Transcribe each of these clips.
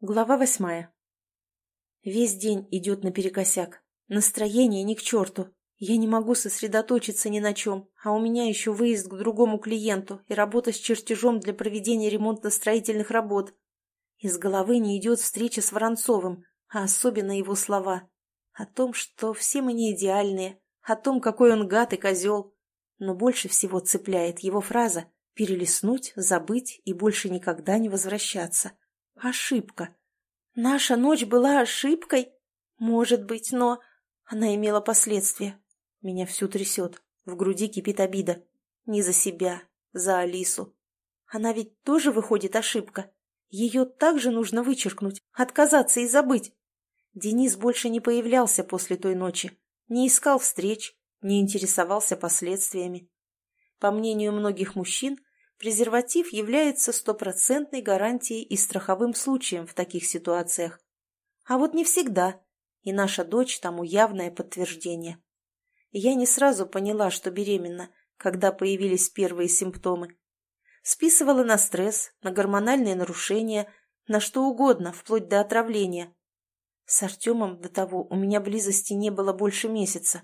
Глава восьмая. Весь день идет наперекосяк. Настроение ни к черту. Я не могу сосредоточиться ни на чем, а у меня еще выезд к другому клиенту и работа с чертежом для проведения ремонтно-строительных работ. Из головы не идет встреча с Воронцовым, а особенно его слова. О том, что все мы не идеальные, о том, какой он гад и козел. Но больше всего цепляет его фраза «перелеснуть, забыть и больше никогда не возвращаться». Ошибка. Наша ночь была ошибкой? Может быть, но... Она имела последствия. Меня всю трясет. В груди кипит обида. Не за себя, за Алису. Она ведь тоже выходит ошибка. Ее также нужно вычеркнуть, отказаться и забыть. Денис больше не появлялся после той ночи, не искал встреч, не интересовался последствиями. По мнению многих мужчин, презерватив является стопроцентной гарантией и страховым случаем в таких ситуациях. А вот не всегда, и наша дочь тому явное подтверждение. Я не сразу поняла, что беременна, когда появились первые симптомы. Списывала на стресс, на гормональные нарушения, на что угодно, вплоть до отравления. С Артемом до того у меня близости не было больше месяца.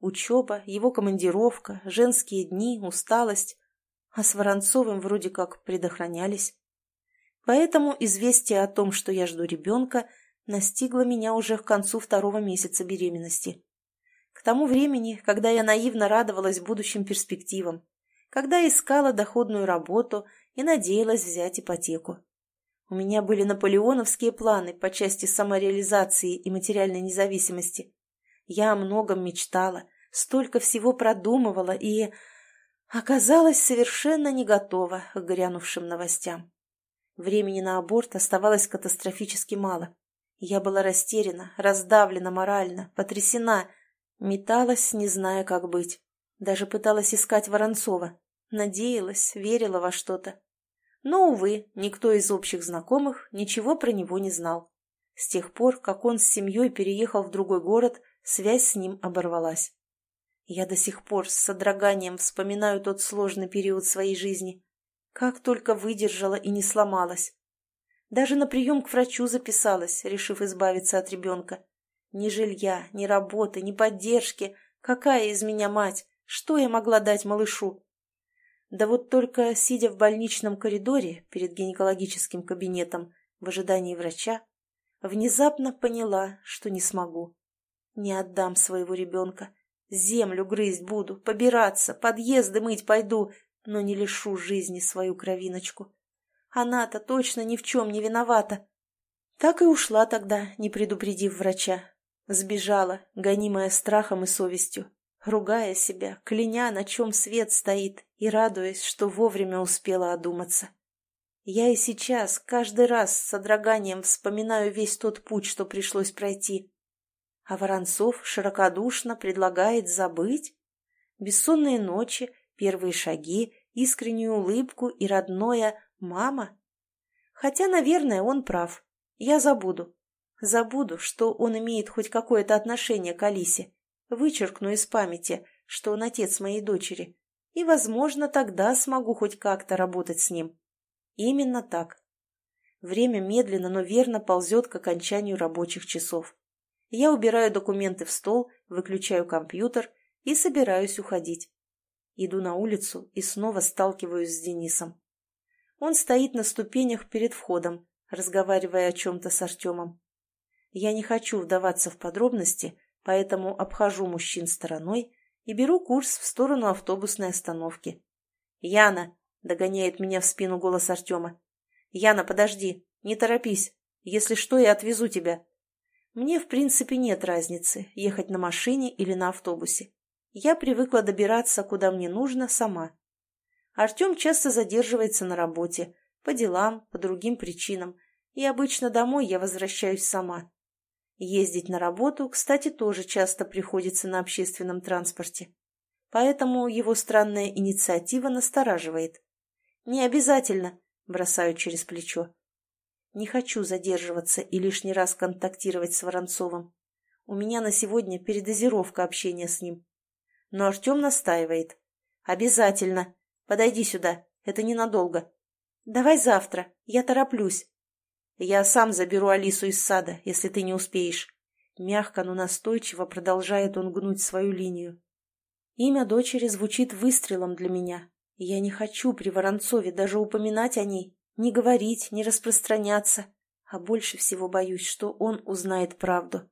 Учеба, его командировка, женские дни, усталость а с Воронцовым вроде как предохранялись. Поэтому известие о том, что я жду ребенка, настигло меня уже к концу второго месяца беременности. К тому времени, когда я наивно радовалась будущим перспективам, когда искала доходную работу и надеялась взять ипотеку. У меня были наполеоновские планы по части самореализации и материальной независимости. Я о многом мечтала, столько всего продумывала и оказалась совершенно не готова к грянувшим новостям. Времени на аборт оставалось катастрофически мало. Я была растеряна, раздавлена морально, потрясена, металась, не зная, как быть. Даже пыталась искать Воронцова. Надеялась, верила во что-то. Но, увы, никто из общих знакомых ничего про него не знал. С тех пор, как он с семьей переехал в другой город, связь с ним оборвалась. Я до сих пор с содроганием вспоминаю тот сложный период своей жизни. Как только выдержала и не сломалась. Даже на прием к врачу записалась, решив избавиться от ребенка. Ни жилья, ни работы, ни поддержки. Какая из меня мать? Что я могла дать малышу? Да вот только, сидя в больничном коридоре перед гинекологическим кабинетом в ожидании врача, внезапно поняла, что не смогу. Не отдам своего ребенка. Землю грызть буду, побираться, подъезды мыть пойду, но не лишу жизни свою кровиночку. Она-то точно ни в чем не виновата. Так и ушла тогда, не предупредив врача. Сбежала, гонимая страхом и совестью, ругая себя, кляня, на чем свет стоит, и радуясь, что вовремя успела одуматься. Я и сейчас каждый раз с содроганием вспоминаю весь тот путь, что пришлось пройти. А Воронцов широкодушно предлагает забыть? Бессонные ночи, первые шаги, искреннюю улыбку и родное «мама»? Хотя, наверное, он прав. Я забуду. Забуду, что он имеет хоть какое-то отношение к Алисе. Вычеркну из памяти, что он отец моей дочери. И, возможно, тогда смогу хоть как-то работать с ним. Именно так. Время медленно, но верно ползет к окончанию рабочих часов. Я убираю документы в стол, выключаю компьютер и собираюсь уходить. Иду на улицу и снова сталкиваюсь с Денисом. Он стоит на ступенях перед входом, разговаривая о чем-то с Артемом. Я не хочу вдаваться в подробности, поэтому обхожу мужчин стороной и беру курс в сторону автобусной остановки. «Яна!» — догоняет меня в спину голос Артема. «Яна, подожди, не торопись. Если что, я отвезу тебя. Мне, в принципе, нет разницы, ехать на машине или на автобусе. Я привыкла добираться, куда мне нужно, сама. Артем часто задерживается на работе, по делам, по другим причинам, и обычно домой я возвращаюсь сама. Ездить на работу, кстати, тоже часто приходится на общественном транспорте. Поэтому его странная инициатива настораживает. «Не обязательно», — бросаю через плечо. Не хочу задерживаться и лишний раз контактировать с Воронцовым. У меня на сегодня передозировка общения с ним. Но Артем настаивает. «Обязательно. Подойди сюда. Это ненадолго. Давай завтра. Я тороплюсь». Я сам заберу Алису из сада, если ты не успеешь. Мягко, но настойчиво продолжает он гнуть свою линию. Имя дочери звучит выстрелом для меня. Я не хочу при Воронцове даже упоминать о ней, не говорить, не распространяться. А больше всего боюсь, что он узнает правду.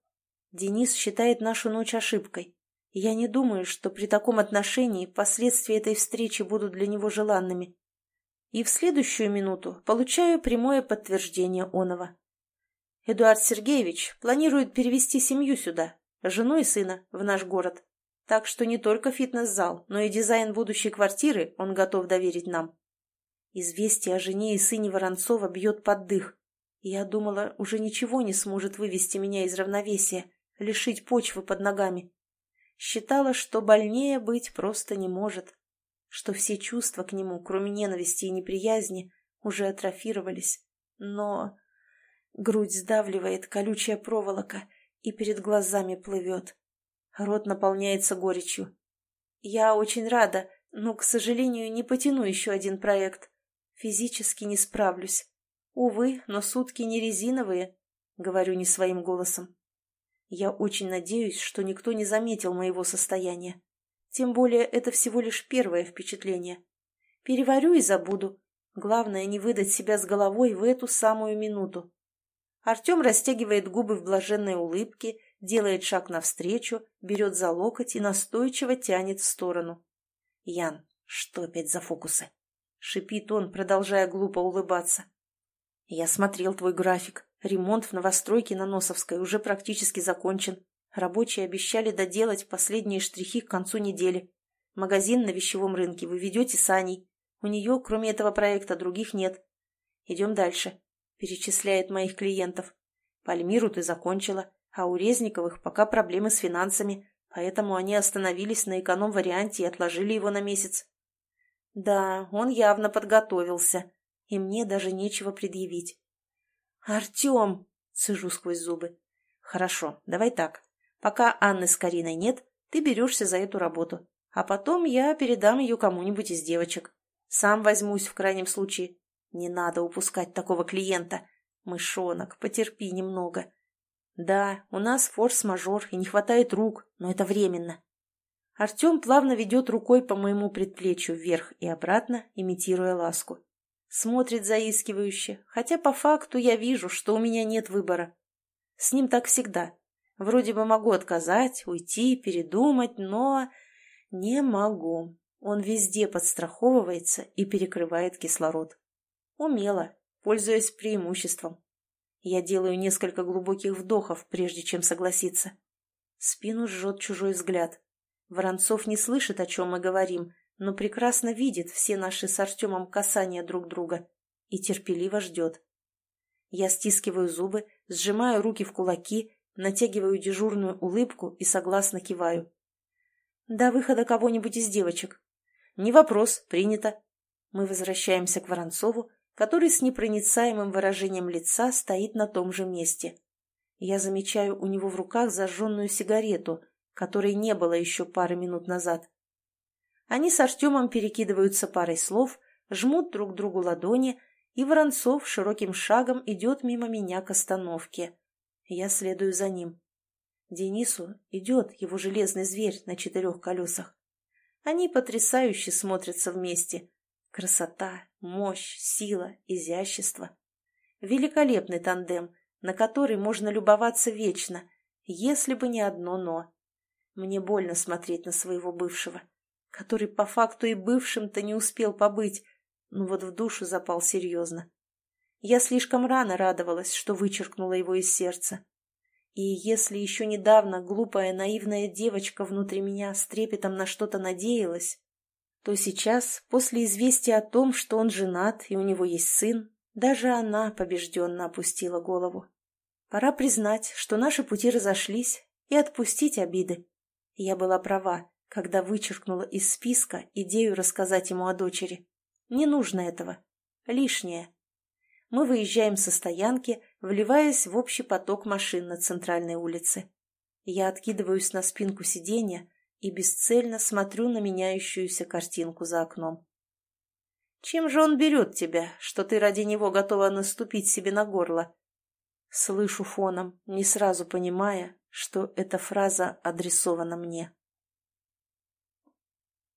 Денис считает нашу ночь ошибкой. Я не думаю, что при таком отношении последствия этой встречи будут для него желанными. И в следующую минуту получаю прямое подтверждение оного. Эдуард Сергеевич планирует перевести семью сюда, жену и сына, в наш город. Так что не только фитнес-зал, но и дизайн будущей квартиры он готов доверить нам. Известие о жене и сыне Воронцова бьет под дых. Я думала, уже ничего не сможет вывести меня из равновесия, лишить почвы под ногами. Считала, что больнее быть просто не может, что все чувства к нему, кроме ненависти и неприязни, уже атрофировались. Но Грудь сдавливает колючая проволока и перед глазами плывет. Рот наполняется горечью. Я очень рада, но, к сожалению, не потяну еще один проект. Физически не справлюсь. Увы, но сутки не резиновые, говорю не своим голосом. Я очень надеюсь, что никто не заметил моего состояния. Тем более это всего лишь первое впечатление. Переварю и забуду. Главное не выдать себя с головой в эту самую минуту. Артем растягивает губы в блаженной улыбке, делает шаг навстречу, берет за локоть и настойчиво тянет в сторону. «Ян, что опять за фокусы?» — шипит он, продолжая глупо улыбаться. «Я смотрел твой график. Ремонт в новостройке на Носовской уже практически закончен. Рабочие обещали доделать последние штрихи к концу недели. Магазин на вещевом рынке вы ведете с Аней. У нее, кроме этого проекта, других нет. Идем дальше перечисляет моих клиентов. Пальмиру ты закончила, а у Резниковых пока проблемы с финансами, поэтому они остановились на эконом-варианте и отложили его на месяц. Да, он явно подготовился, и мне даже нечего предъявить. «Артем!» — цежу сквозь зубы. «Хорошо, давай так. Пока Анны с Кариной нет, ты берешься за эту работу, а потом я передам ее кому-нибудь из девочек. Сам возьмусь в крайнем случае. Не надо упускать такого клиента. Мышонок, потерпи немного. Да, у нас форс-мажор и не хватает рук, но это временно. Артем плавно ведет рукой по моему предплечью вверх и обратно, имитируя ласку. Смотрит заискивающе, хотя по факту я вижу, что у меня нет выбора. С ним так всегда. Вроде бы могу отказать, уйти, передумать, но... Не могу. Он везде подстраховывается и перекрывает кислород. Умело, пользуясь преимуществом. Я делаю несколько глубоких вдохов, прежде чем согласиться. Спину жжет чужой взгляд. Воронцов не слышит, о чем мы говорим, но прекрасно видит все наши с Артемом касания друг друга и терпеливо ждет. Я стискиваю зубы, сжимаю руки в кулаки, натягиваю дежурную улыбку и согласно киваю. До выхода кого-нибудь из девочек. Не вопрос, принято. Мы возвращаемся к Воронцову, который с непроницаемым выражением лица стоит на том же месте. Я замечаю у него в руках зажженную сигарету, которой не было еще пары минут назад. Они с Артемом перекидываются парой слов, жмут друг другу ладони, и Воронцов широким шагом идет мимо меня к остановке. Я следую за ним. Денису идет его железный зверь на четырех колесах. Они потрясающе смотрятся вместе. Красота, мощь, сила, изящество. Великолепный тандем, на который можно любоваться вечно, если бы не одно «но». Мне больно смотреть на своего бывшего, который по факту и бывшим-то не успел побыть, но вот в душу запал серьезно. Я слишком рано радовалась, что вычеркнула его из сердца. И если еще недавно глупая наивная девочка внутри меня с трепетом на что-то надеялась, то сейчас, после известия о том, что он женат и у него есть сын, даже она побежденно опустила голову. Пора признать, что наши пути разошлись, и отпустить обиды. Я была права, когда вычеркнула из списка идею рассказать ему о дочери. Не нужно этого. Лишнее. Мы выезжаем со стоянки, вливаясь в общий поток машин на центральной улице. Я откидываюсь на спинку сиденья, и бесцельно смотрю на меняющуюся картинку за окном. Чем же он берет тебя, что ты ради него готова наступить себе на горло? Слышу фоном, не сразу понимая, что эта фраза адресована мне.